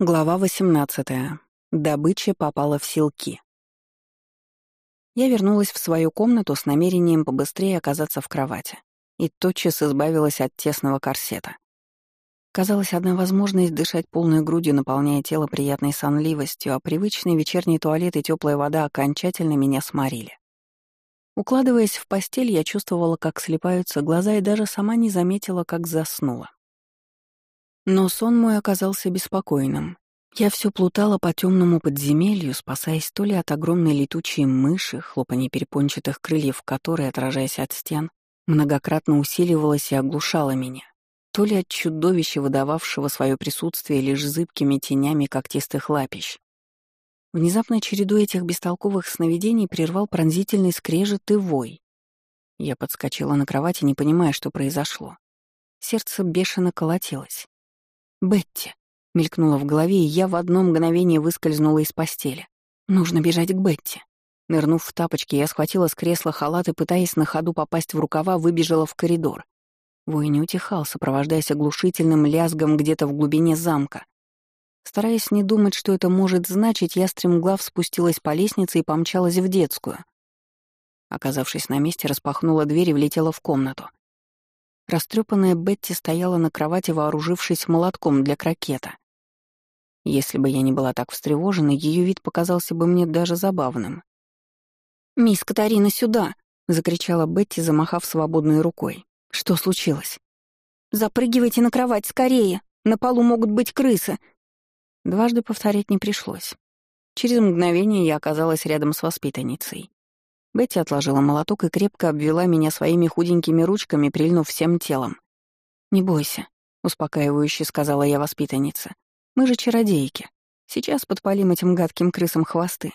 Глава 18. Добыча попала в силки. Я вернулась в свою комнату с намерением побыстрее оказаться в кровати и тотчас избавилась от тесного корсета. Казалось, одна возможность дышать полной грудью, наполняя тело приятной сонливостью, а привычный вечерний туалет и теплая вода окончательно меня сморили. Укладываясь в постель, я чувствовала, как слепаются глаза, и даже сама не заметила, как заснула. Но сон мой оказался беспокойным. Я все плутала по темному подземелью, спасаясь то ли от огромной летучей мыши, хлопанья перепончатых крыльев которой, отражаясь от стен, многократно усиливалась и оглушала меня, то ли от чудовища, выдававшего свое присутствие лишь зыбкими тенями когтистых лапищ. Внезапно череду этих бестолковых сновидений прервал пронзительный скрежет и вой. Я подскочила на кровати, не понимая, что произошло. Сердце бешено колотилось. «Бетти!» — мелькнуло в голове, и я в одно мгновение выскользнула из постели. «Нужно бежать к Бетти». Нырнув в тапочки, я схватила с кресла халат и, пытаясь на ходу попасть в рукава, выбежала в коридор. Вой не утихал, сопровождаясь оглушительным лязгом где-то в глубине замка. Стараясь не думать, что это может значить, я стремглав спустилась по лестнице и помчалась в детскую. Оказавшись на месте, распахнула дверь и влетела в комнату. Растрепанная Бетти стояла на кровати, вооружившись молотком для крокета. Если бы я не была так встревожена, ее вид показался бы мне даже забавным. «Мисс Катарина, сюда!» — закричала Бетти, замахав свободной рукой. «Что случилось?» «Запрыгивайте на кровать скорее! На полу могут быть крысы!» Дважды повторять не пришлось. Через мгновение я оказалась рядом с воспитанницей. Бетти отложила молоток и крепко обвела меня своими худенькими ручками, прильнув всем телом. «Не бойся», — успокаивающе сказала я воспитаннице. «Мы же чародейки. Сейчас подпалим этим гадким крысам хвосты».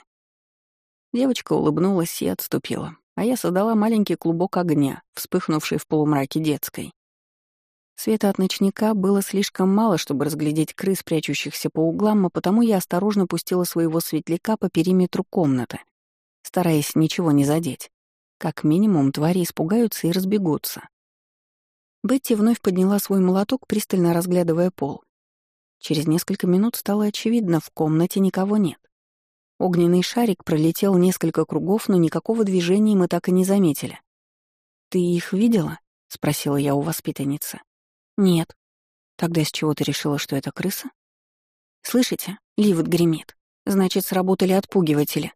Девочка улыбнулась и отступила, а я создала маленький клубок огня, вспыхнувший в полумраке детской. Света от ночника было слишком мало, чтобы разглядеть крыс, прячущихся по углам, а потому я осторожно пустила своего светляка по периметру комнаты, стараясь ничего не задеть. Как минимум, твари испугаются и разбегутся. Бетти вновь подняла свой молоток, пристально разглядывая пол. Через несколько минут стало очевидно, в комнате никого нет. Огненный шарик пролетел несколько кругов, но никакого движения мы так и не заметили. «Ты их видела?» — спросила я у воспитанницы. «Нет». «Тогда с чего ты решила, что это крыса?» «Слышите? Ливот гремит. Значит, сработали отпугиватели.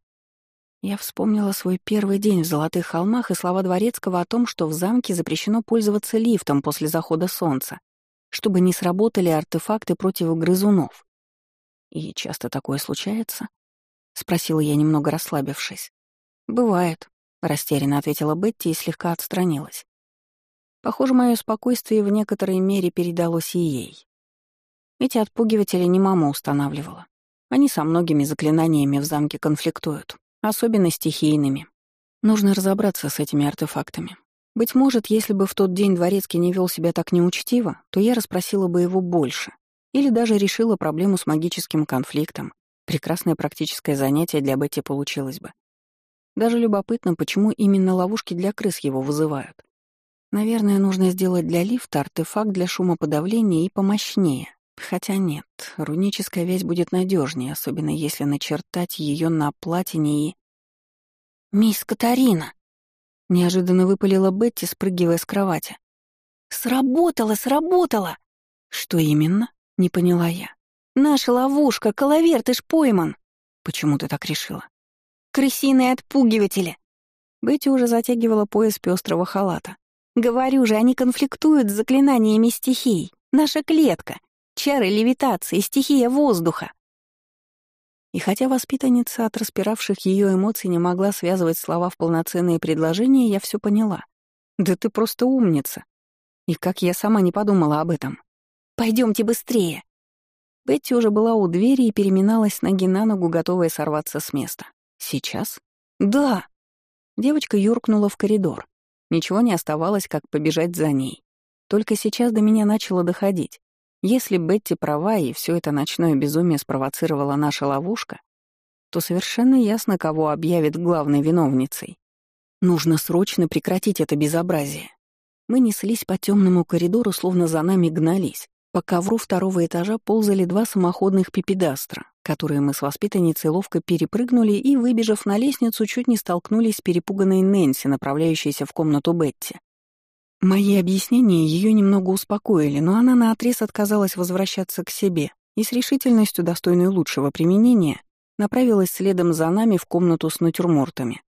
Я вспомнила свой первый день в Золотых холмах и слова Дворецкого о том, что в замке запрещено пользоваться лифтом после захода солнца, чтобы не сработали артефакты против грызунов. «И часто такое случается?» — спросила я, немного расслабившись. «Бывает», — растерянно ответила Бетти и слегка отстранилась. Похоже, мое спокойствие в некоторой мере передалось и ей. Эти отпугиватели не мама устанавливала. Они со многими заклинаниями в замке конфликтуют особенно стихийными. Нужно разобраться с этими артефактами. Быть может, если бы в тот день Дворецкий не вел себя так неучтиво, то я расспросила бы его больше. Или даже решила проблему с магическим конфликтом. Прекрасное практическое занятие для Бетти получилось бы. Даже любопытно, почему именно ловушки для крыс его вызывают. Наверное, нужно сделать для лифта артефакт для шумоподавления и помощнее. Хотя нет, руническая вязь будет надежнее, особенно если начертать ее на платине и... «Мисс Катарина!» — неожиданно выпалила Бетти, спрыгивая с кровати. «Сработало, сработало!» «Что именно?» — не поняла я. «Наша ловушка, коловер, ты ж пойман!» «Почему ты так решила?» «Крысиные отпугиватели!» Бетти уже затягивала пояс пестрого халата. «Говорю же, они конфликтуют с заклинаниями стихий. Наша клетка. Чары левитации, стихия воздуха. И хотя воспитанница от распиравших ее эмоций не могла связывать слова в полноценные предложения, я все поняла. Да ты просто умница. И как я сама не подумала об этом. Пойдемте быстрее. Бетти уже была у двери и переминалась ноги на ногу, готовая сорваться с места. Сейчас? Да. Девочка юркнула в коридор. Ничего не оставалось, как побежать за ней. Только сейчас до меня начало доходить. Если Бетти права и все это ночное безумие спровоцировала наша ловушка, то совершенно ясно, кого объявит главной виновницей. Нужно срочно прекратить это безобразие. Мы неслись по темному коридору, словно за нами гнались. По ковру второго этажа ползали два самоходных пипедастра, которые мы с воспитанницей ловко перепрыгнули и, выбежав на лестницу, чуть не столкнулись с перепуганной Нэнси, направляющейся в комнату Бетти. Мои объяснения ее немного успокоили, но она наотрез отказалась возвращаться к себе и с решительностью, достойной лучшего применения, направилась следом за нами в комнату с натюрмортами.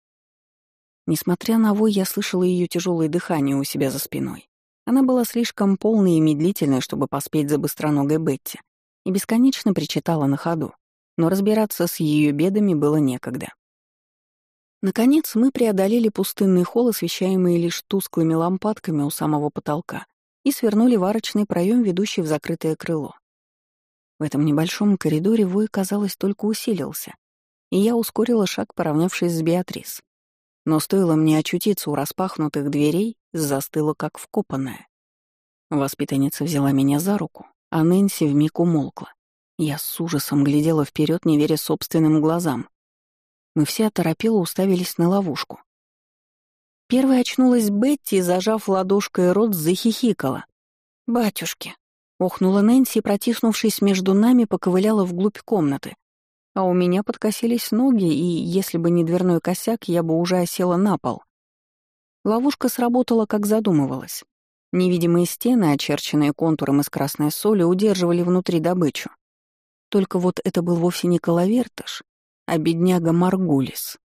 Несмотря на вой, я слышала ее тяжелое дыхание у себя за спиной. Она была слишком полной и медлительной, чтобы поспеть за быстроногой Бетти, и бесконечно причитала на ходу, но разбираться с ее бедами было некогда. Наконец мы преодолели пустынный холл, освещаемый лишь тусклыми лампадками у самого потолка, и свернули в арочный проем, ведущий в закрытое крыло. В этом небольшом коридоре вой, казалось, только усилился, и я ускорила шаг, поравнявшись с Беатрис. Но стоило мне очутиться у распахнутых дверей, застыла как вкопанная. Воспитанница взяла меня за руку, а Нэнси вмиг умолкла. Я с ужасом глядела вперед, не веря собственным глазам. Мы все оторопело уставились на ловушку. Первой очнулась Бетти, зажав ладошкой рот, захихикала. «Батюшки!» — охнула Нэнси, протиснувшись между нами, поковыляла вглубь комнаты а у меня подкосились ноги, и если бы не дверной косяк, я бы уже осела на пол. Ловушка сработала, как задумывалось. Невидимые стены, очерченные контуром из красной соли, удерживали внутри добычу. Только вот это был вовсе не коловертыш, а бедняга Маргулис.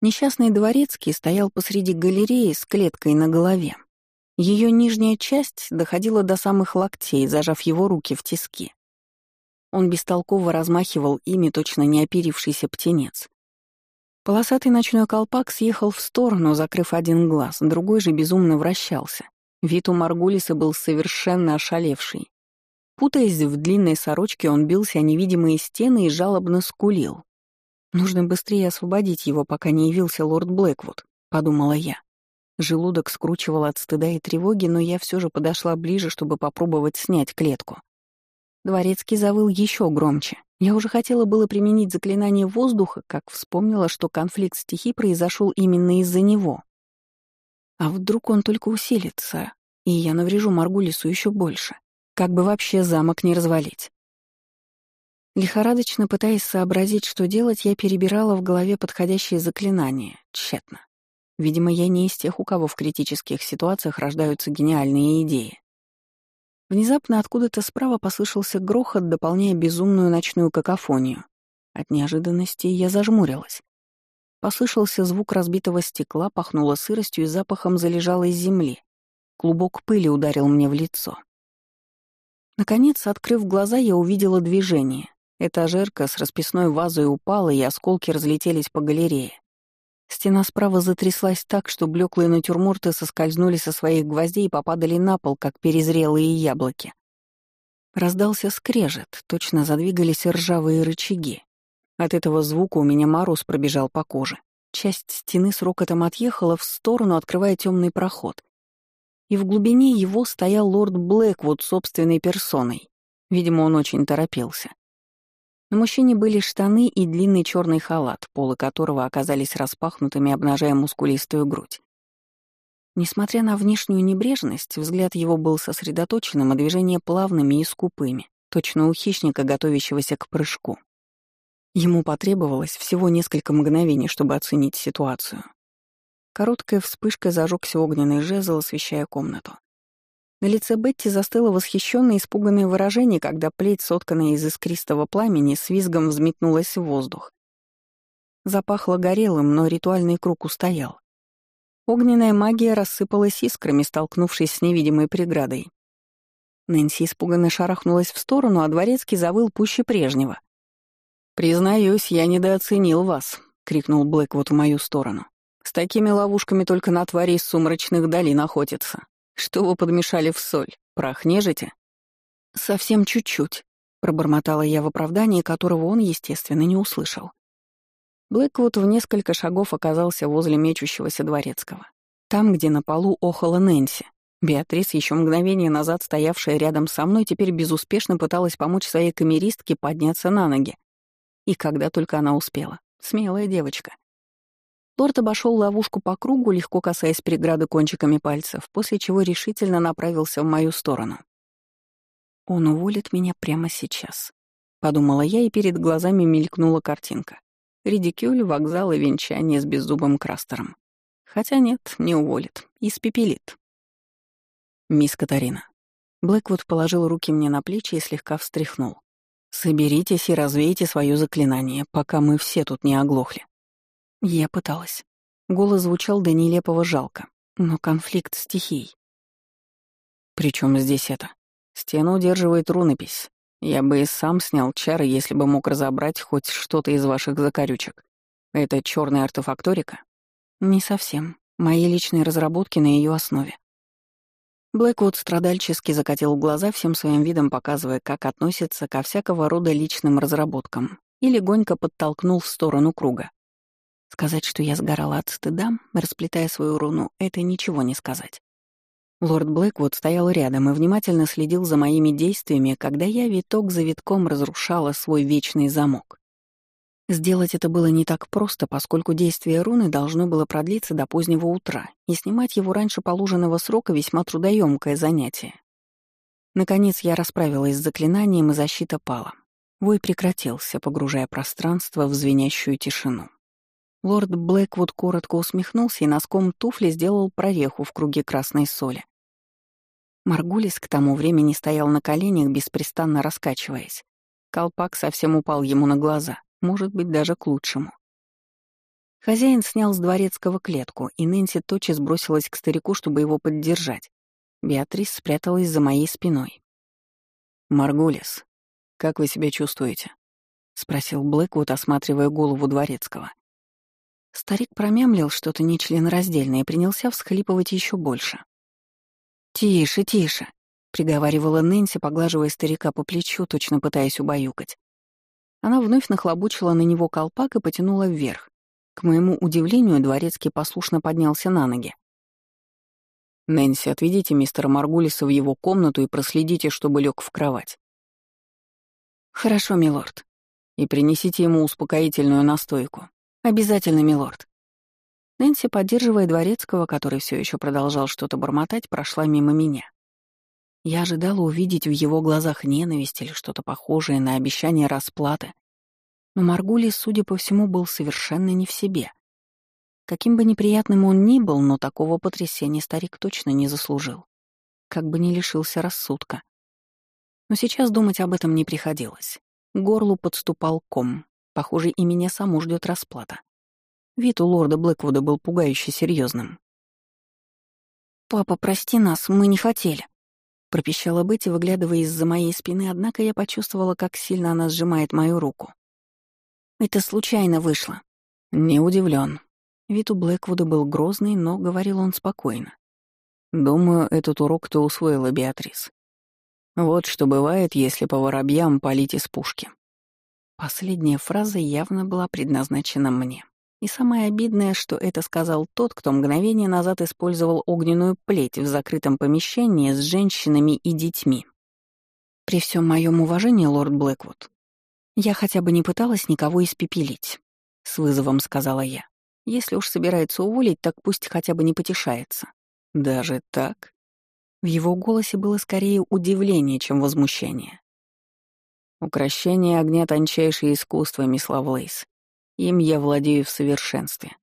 Несчастный дворецкий стоял посреди галереи с клеткой на голове. Ее нижняя часть доходила до самых локтей, зажав его руки в тиски. Он бестолково размахивал ими точно не оперившийся птенец. Полосатый ночной колпак съехал в сторону, закрыв один глаз, другой же безумно вращался. Вид у Маргулиса был совершенно ошалевший. Путаясь в длинной сорочке, он бился о невидимые стены и жалобно скулил. «Нужно быстрее освободить его, пока не явился лорд Блэквуд», — подумала я. Желудок скручивал от стыда и тревоги, но я все же подошла ближе, чтобы попробовать снять клетку. Дворецкий завыл еще громче. Я уже хотела было применить заклинание воздуха, как вспомнила, что конфликт стихий произошел именно из-за него. А вдруг он только усилится, и я наврежу Маргулису еще больше? Как бы вообще замок не развалить? Лихорадочно пытаясь сообразить, что делать, я перебирала в голове подходящие заклинания. Тщетно. Видимо, я не из тех, у кого в критических ситуациях рождаются гениальные идеи. Внезапно откуда-то справа послышался грохот, дополняя безумную ночную какофонию. От неожиданности я зажмурилась. Послышался звук разбитого стекла, пахнуло сыростью и запахом залежалой земли. Клубок пыли ударил мне в лицо. Наконец, открыв глаза, я увидела движение. Этажерка с расписной вазой упала, и осколки разлетелись по галерее. Стена справа затряслась так, что блеклые натюрморты соскользнули со своих гвоздей и попадали на пол, как перезрелые яблоки. Раздался скрежет, точно задвигались ржавые рычаги. От этого звука у меня мороз пробежал по коже. Часть стены с рокотом отъехала в сторону, открывая темный проход. И в глубине его стоял лорд Блэквуд собственной персоной. Видимо, он очень торопился. На мужчине были штаны и длинный черный халат, полы которого оказались распахнутыми, обнажая мускулистую грудь. Несмотря на внешнюю небрежность, взгляд его был сосредоточенным, а движения плавными и скупыми, точно у хищника, готовящегося к прыжку. Ему потребовалось всего несколько мгновений, чтобы оценить ситуацию. Короткая вспышка зажегся огненный жезл, освещая комнату. На лице Бетти застыло восхищенное испуганное выражение, когда плеть, сотканная из искристого пламени, с визгом взметнулась в воздух. Запахло горелым, но ритуальный круг устоял. Огненная магия рассыпалась искрами, столкнувшись с невидимой преградой. Нэнси испуганно шарахнулась в сторону, а дворецкий завыл пуще прежнего. «Признаюсь, я недооценил вас», — крикнул Блэквуд в мою сторону. «С такими ловушками только на твари из сумрачных долин охотятся. Что вы подмешали в соль? Прах нежити? Совсем чуть-чуть, пробормотала я в оправдании, которого он, естественно, не услышал. Блэквуд в несколько шагов оказался возле мечущегося дворецкого. Там, где на полу охала Нэнси. Беатрис, еще мгновение назад стоявшая рядом со мной, теперь безуспешно пыталась помочь своей камеристке подняться на ноги. И когда только она успела. Смелая девочка. Лорд обошел ловушку по кругу, легко касаясь преграды кончиками пальцев, после чего решительно направился в мою сторону. Он уволит меня прямо сейчас. Подумала я, и перед глазами мелькнула картинка. Редикюль, вокзал и венчание с беззубым крастером. Хотя нет, не уволит. Испепелит. Мисс Катарина. Блэквуд положил руки мне на плечи и слегка встряхнул. «Соберитесь и развейте свое заклинание, пока мы все тут не оглохли». Я пыталась. Голос звучал до нелепого жалко, но конфликт стихий. Причем здесь это? Стену удерживает рунопись. Я бы и сам снял чары, если бы мог разобрать хоть что-то из ваших закорючек. Это черная артефакторика? Не совсем. Мои личные разработки на ее основе. Блэквуд страдальчески закатил глаза, всем своим видом показывая, как относится ко всякого рода личным разработкам, и легонько подтолкнул в сторону круга. Сказать, что я сгорала от стыда, расплетая свою руну, это ничего не сказать. Лорд Блэквуд стоял рядом и внимательно следил за моими действиями, когда я виток за витком разрушала свой вечный замок. Сделать это было не так просто, поскольку действие руны должно было продлиться до позднего утра, и снимать его раньше положенного срока весьма трудоемкое занятие. Наконец я расправилась с заклинанием, и защита пала. Вой прекратился, погружая пространство в звенящую тишину. Лорд Блэквуд коротко усмехнулся и носком туфли сделал прореху в круге красной соли. Маргулис к тому времени стоял на коленях, беспрестанно раскачиваясь. Колпак совсем упал ему на глаза, может быть, даже к лучшему. Хозяин снял с дворецкого клетку, и Нэнси тотчас бросилась к старику, чтобы его поддержать. Беатрис спряталась за моей спиной. «Маргулис, как вы себя чувствуете?» — спросил Блэквуд, осматривая голову дворецкого. Старик промямлил что-то нечленораздельное и принялся всхлипывать еще больше. «Тише, тише», — приговаривала Нэнси, поглаживая старика по плечу, точно пытаясь убаюкать. Она вновь нахлобучила на него колпак и потянула вверх. К моему удивлению, дворецкий послушно поднялся на ноги. «Нэнси, отведите мистера Маргулиса в его комнату и проследите, чтобы лег в кровать». «Хорошо, милорд. И принесите ему успокоительную настойку. Обязательно, милорд». Нэнси, поддерживая дворецкого, который все еще продолжал что-то бормотать, прошла мимо меня. Я ожидала увидеть в его глазах ненависть или что-то похожее на обещание расплаты. Но Маргули, судя по всему, был совершенно не в себе. Каким бы неприятным он ни был, но такого потрясения старик точно не заслужил. Как бы не лишился рассудка. Но сейчас думать об этом не приходилось. К горлу подступал ком. Похоже, и меня саму ждет расплата. Вид у лорда Блэквуда был пугающе серьезным. «Папа, прости нас, мы не хотели», — пропищала Бетти, выглядывая из-за моей спины, однако я почувствовала, как сильно она сжимает мою руку. «Это случайно вышло». Не удивлен. Вид у Блэквуда был грозный, но говорил он спокойно. «Думаю, этот урок ты усвоила, Беатрис. Вот что бывает, если по воробьям палить из пушки». Последняя фраза явно была предназначена мне. И самое обидное, что это сказал тот, кто мгновение назад использовал огненную плеть в закрытом помещении с женщинами и детьми. При всем моем уважении, лорд Блэквуд, я хотя бы не пыталась никого испепелить, — с вызовом сказала я. Если уж собирается уволить, так пусть хотя бы не потешается. Даже так? В его голосе было скорее удивление, чем возмущение. Укращение огня — тончайшее искусство, мисс Лавлейс. Им я владею в совершенстве.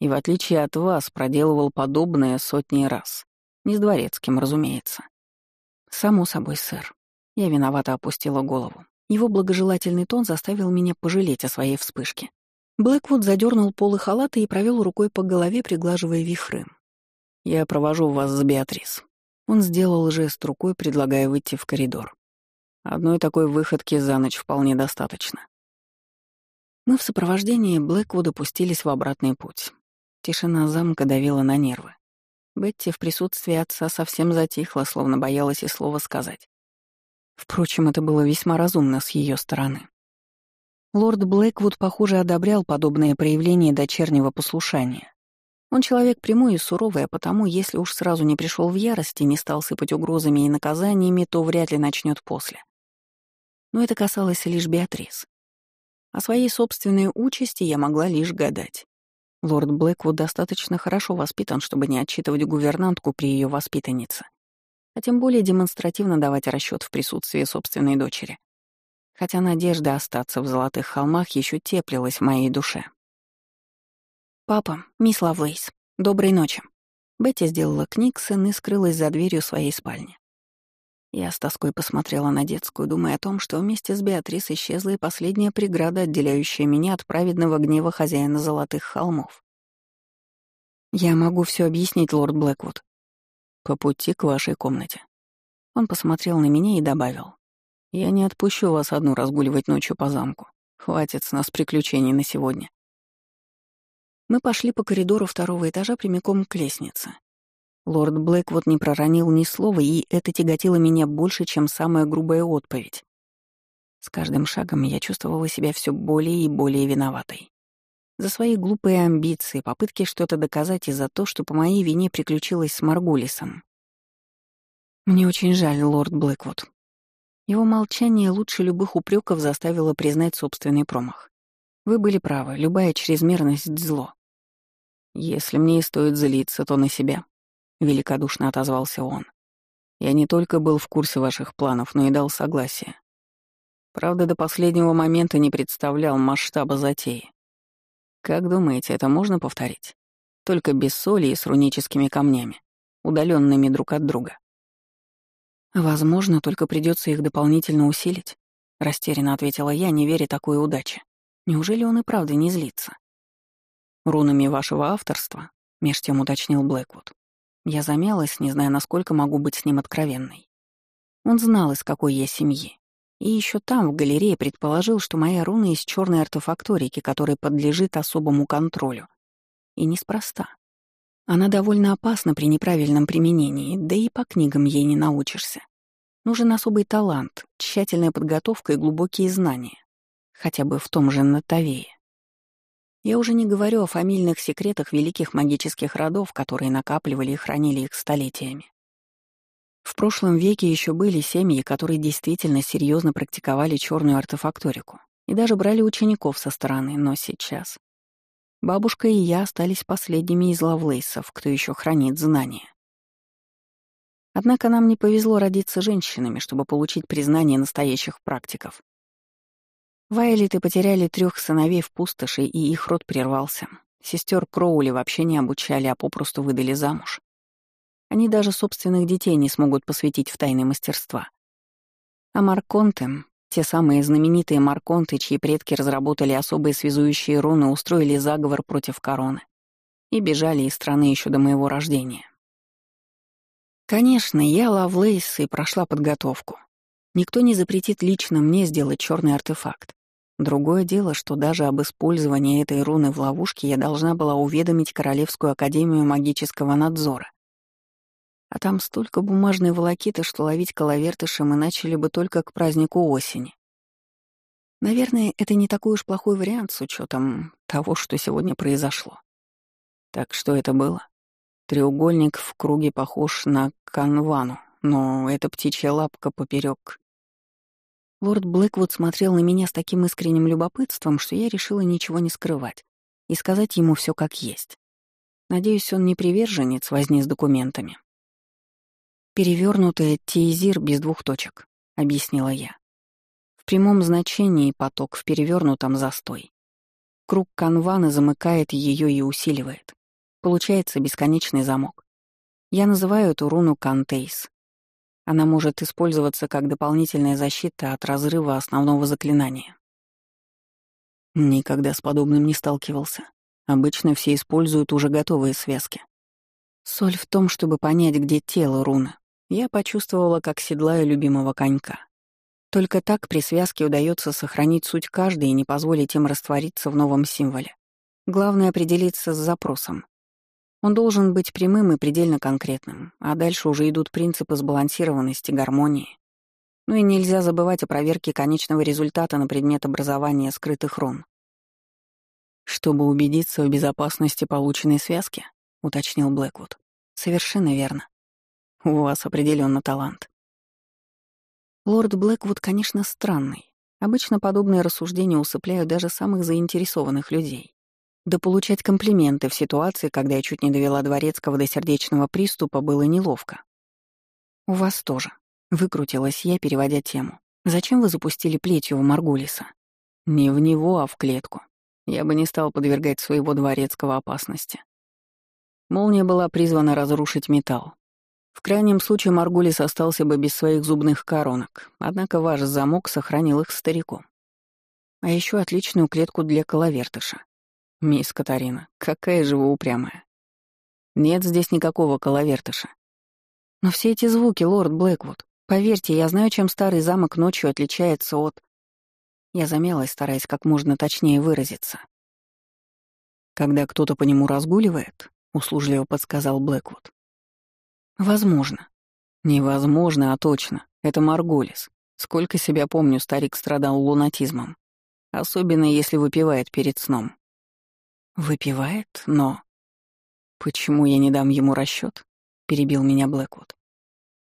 И в отличие от вас, проделывал подобное сотни раз. Не с дворецким, разумеется. Само собой, сэр. Я виновато опустила голову. Его благожелательный тон заставил меня пожалеть о своей вспышке. Блэквуд задернул полы халата и провел рукой по голове, приглаживая вихры. «Я провожу вас с Беатрис». Он сделал жест рукой, предлагая выйти в коридор. Одной такой выходки за ночь вполне достаточно. Мы в сопровождении Блэквуда пустились в обратный путь. Тишина замка давила на нервы. Бетти в присутствии отца совсем затихла, словно боялась и слова сказать. Впрочем, это было весьма разумно с ее стороны. Лорд Блэквуд, похоже, одобрял подобное проявление дочернего послушания. Он человек прямой и суровый, а потому, если уж сразу не пришел в ярость и не стал сыпать угрозами и наказаниями, то вряд ли начнет после. Но это касалось лишь Беатрис. О своей собственной участи я могла лишь гадать. Лорд Блэквуд достаточно хорошо воспитан, чтобы не отчитывать гувернантку при ее воспитаннице. а тем более демонстративно давать расчет в присутствии собственной дочери. Хотя надежда остаться в Золотых холмах еще теплилась в моей душе. «Папа, мисс Лавлейс, доброй ночи». Бетти сделала книксон и скрылась за дверью своей спальни. Я с тоской посмотрела на детскую, думая о том, что вместе с Беатрис исчезла и последняя преграда, отделяющая меня от праведного гнева хозяина Золотых холмов. «Я могу все объяснить, лорд Блэквуд. По пути к вашей комнате». Он посмотрел на меня и добавил. «Я не отпущу вас одну разгуливать ночью по замку. Хватит с нас приключений на сегодня». Мы пошли по коридору второго этажа прямиком к лестнице. Лорд Блэквуд не проронил ни слова, и это тяготило меня больше, чем самая грубая отповедь. С каждым шагом я чувствовала себя все более и более виноватой за свои глупые амбиции, попытки что-то доказать и за то, что по моей вине приключилось с Маргулисом. Мне очень жаль, лорд Блэквуд. Его молчание лучше любых упреков заставило признать собственный промах. Вы были правы, любая чрезмерность — зло. Если мне и стоит злиться, то на себя, — великодушно отозвался он. Я не только был в курсе ваших планов, но и дал согласие. Правда, до последнего момента не представлял масштаба затеи. Как думаете, это можно повторить? Только без соли и с руническими камнями, удаленными друг от друга. Возможно, только придется их дополнительно усилить, растерянно ответила я, не веря такой удаче. Неужели он и правда не злится? Рунами вашего авторства, меж тем уточнил Блэквуд. Я замялась, не зная, насколько могу быть с ним откровенной. Он знал, из какой я семьи, и еще там, в галерее, предположил, что моя руна из черной артефакторики, которая подлежит особому контролю. И неспроста. Она довольно опасна при неправильном применении, да и по книгам ей не научишься. Нужен особый талант, тщательная подготовка и глубокие знания. Хотя бы в том же Натавее. Я уже не говорю о фамильных секретах великих магических родов, которые накапливали и хранили их столетиями. В прошлом веке еще были семьи, которые действительно серьезно практиковали черную артефакторику и даже брали учеников со стороны, но сейчас... Бабушка и я остались последними из лавлейсов, кто еще хранит знания. Однако нам не повезло родиться женщинами, чтобы получить признание настоящих практиков. Вайлеты потеряли трех сыновей в пустоши, и их род прервался. Сестер Кроули вообще не обучали, а попросту выдали замуж. Они даже собственных детей не смогут посвятить в тайны мастерства. А Марконты, те самые знаменитые Марконты, чьи предки разработали особые связующие руны, устроили заговор против короны и бежали из страны еще до моего рождения. Конечно, я Лавлейс и прошла подготовку. Никто не запретит лично мне сделать черный артефакт. Другое дело, что даже об использовании этой руны в ловушке я должна была уведомить Королевскую Академию Магического Надзора. А там столько бумажной волокиты, что ловить коловертыши мы начали бы только к празднику осени. Наверное, это не такой уж плохой вариант с учетом того, что сегодня произошло. Так что это было? Треугольник в круге похож на канвану, но эта птичья лапка поперек. Лорд Блэквуд смотрел на меня с таким искренним любопытством, что я решила ничего не скрывать и сказать ему все как есть. Надеюсь, он не приверженец возни с документами. «Перевернутый тейзир без двух точек», — объяснила я. В прямом значении поток, в перевернутом застой. Круг канвана замыкает ее и усиливает. Получается бесконечный замок. Я называю эту руну Кантейс. Она может использоваться как дополнительная защита от разрыва основного заклинания. Никогда с подобным не сталкивался. Обычно все используют уже готовые связки. Соль в том, чтобы понять, где тело руны, я почувствовала, как седлаю любимого конька. Только так при связке удается сохранить суть каждой и не позволить им раствориться в новом символе. Главное — определиться с запросом. Он должен быть прямым и предельно конкретным, а дальше уже идут принципы сбалансированности, гармонии. Ну и нельзя забывать о проверке конечного результата на предмет образования скрытых рун. «Чтобы убедиться в безопасности полученной связки», — уточнил Блэквуд. «Совершенно верно. У вас определенно талант. Лорд Блэквуд, конечно, странный. Обычно подобные рассуждения усыпляют даже самых заинтересованных людей. Да получать комплименты в ситуации, когда я чуть не довела Дворецкого до сердечного приступа, было неловко. «У вас тоже», — выкрутилась я, переводя тему. «Зачем вы запустили плетью в Маргулиса?» «Не в него, а в клетку. Я бы не стал подвергать своего дворецкого опасности. Молния была призвана разрушить металл. В крайнем случае Маргулис остался бы без своих зубных коронок, однако ваш замок сохранил их стариком. А еще отличную клетку для коловертыша. Мисс Катарина, какая же вы упрямая. Нет здесь никакого коловертыша. Но все эти звуки, лорд Блэквуд, поверьте, я знаю, чем старый замок ночью отличается от... Я замялась, стараясь как можно точнее выразиться. Когда кто-то по нему разгуливает, услужливо подсказал Блэквуд. Возможно. Невозможно, а точно. Это Марголис. Сколько себя помню, старик страдал лунатизмом. Особенно если выпивает перед сном. Выпивает, но... Почему я не дам ему расчет? перебил меня Блэквуд.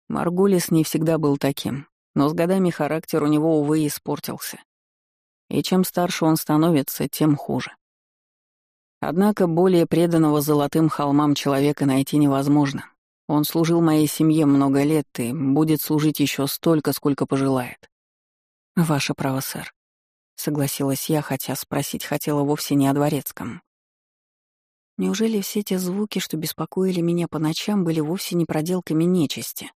Маргулис не всегда был таким, но с годами характер у него, увы, испортился. И чем старше он становится, тем хуже. Однако более преданного золотым холмам человека найти невозможно. Он служил моей семье много лет и будет служить еще столько, сколько пожелает. «Ваше право, сэр», — согласилась я, хотя спросить хотела вовсе не о дворецком. Неужели все те звуки, что беспокоили меня по ночам, были вовсе не проделками нечисти?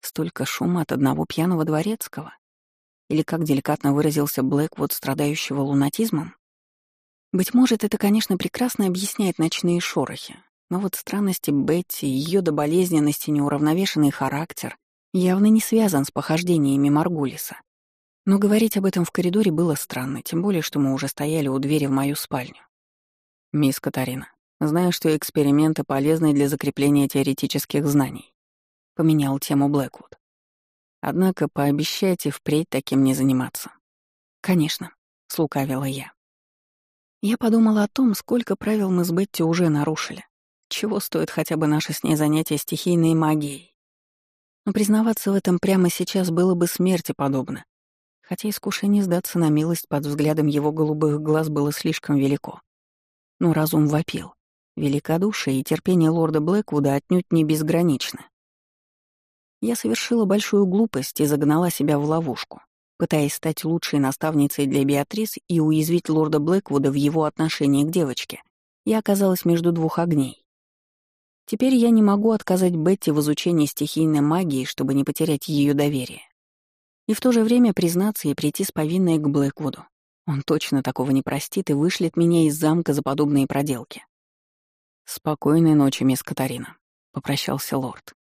Столько шума от одного пьяного дворецкого? Или, как деликатно выразился Блэквуд, страдающего лунатизмом? Быть может, это, конечно, прекрасно объясняет ночные шорохи, но вот странности Бетти, ее до болезненности неуравновешенный характер явно не связан с похождениями Маргулиса. Но говорить об этом в коридоре было странно, тем более, что мы уже стояли у двери в мою спальню. «Мисс Катарина, Знаю, что эксперименты полезны для закрепления теоретических знаний. Поменял тему Блэквуд. Однако пообещайте впредь таким не заниматься. Конечно, слукавила я. Я подумала о том, сколько правил мы с Бетти уже нарушили. Чего стоит хотя бы наше с ней занятие стихийной магией. Но признаваться в этом прямо сейчас было бы смерти подобно. Хотя искушение сдаться на милость под взглядом его голубых глаз было слишком велико. Но разум вопил. Великодушие и терпение лорда Блэквуда отнюдь не безграничны. Я совершила большую глупость и загнала себя в ловушку, пытаясь стать лучшей наставницей для Беатрис и уязвить лорда Блэквуда в его отношении к девочке. Я оказалась между двух огней. Теперь я не могу отказать Бетти в изучении стихийной магии, чтобы не потерять ее доверие. И в то же время признаться и прийти с повинной к Блэквуду. Он точно такого не простит и вышлет меня из замка за подобные проделки. «Спокойной ночи, мисс Катарина», — попрощался лорд.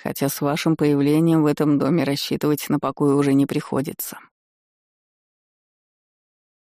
«Хотя с вашим появлением в этом доме рассчитывать на покой уже не приходится».